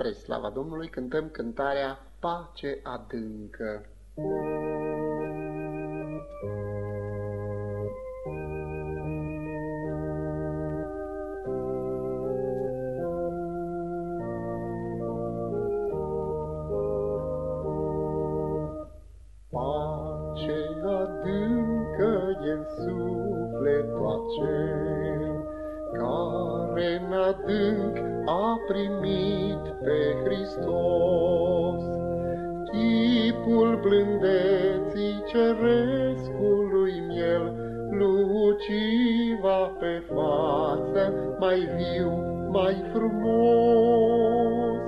Spre slava Domnului cântăm cântarea Pace adâncă. Pace adâncă e în sufletul acel, care în adânc a primit pe Hristos. Chipul blândeții cerescului miel, luciva pe față, mai viu, mai frumos.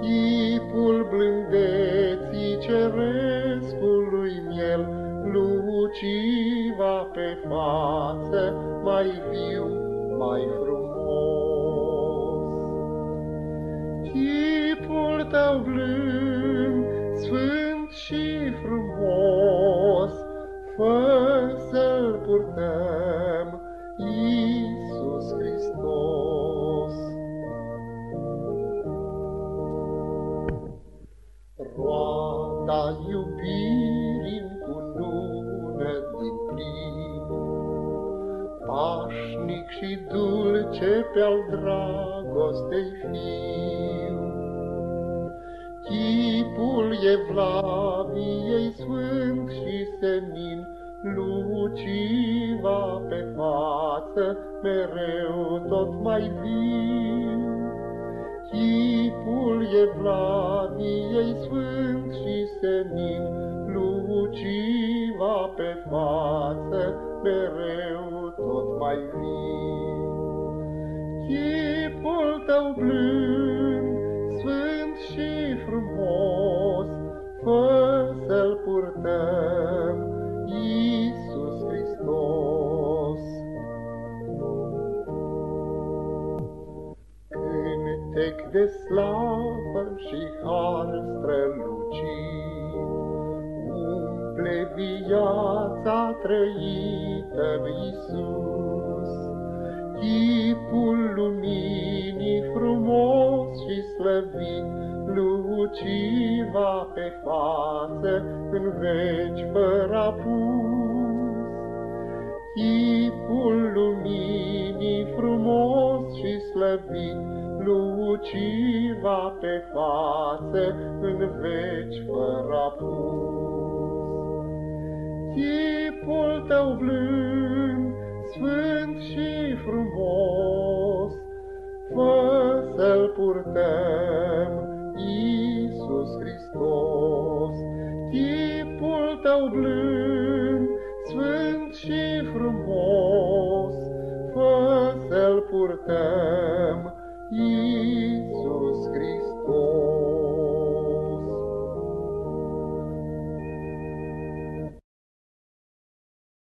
Chipul blândeții cerescului miel, luciva pe față, mai viu, mai tău blând, sfânt și frumos, fă să-l purtăm, Iisus Hristos. Roada iubirii cu cunună din plin, Pașnic și dulce pe-al dragostei fiu. Chipul Evlaviei sfânt și senin, Luciva pe față, mereu tot mai viu. Chipul Evlaviei sfânt și senin, Luciva pe față, mereu tot mai viu. Chipul tău blând, Cântec de slavă și har strălucit, Umple viața trăită în Iisus, Chipul luminii frumos și slăvit, Luciva pe față în veci fără apus. Chipul luminii frumos și slăvit, Luciva pe față în veci fără apus. Chipul tău blând, sfânt și frumos, Fă să-l purtăm, Iisus Hristos. Chipul tău blând, sfânt și frumos, Fă să-l purtăm,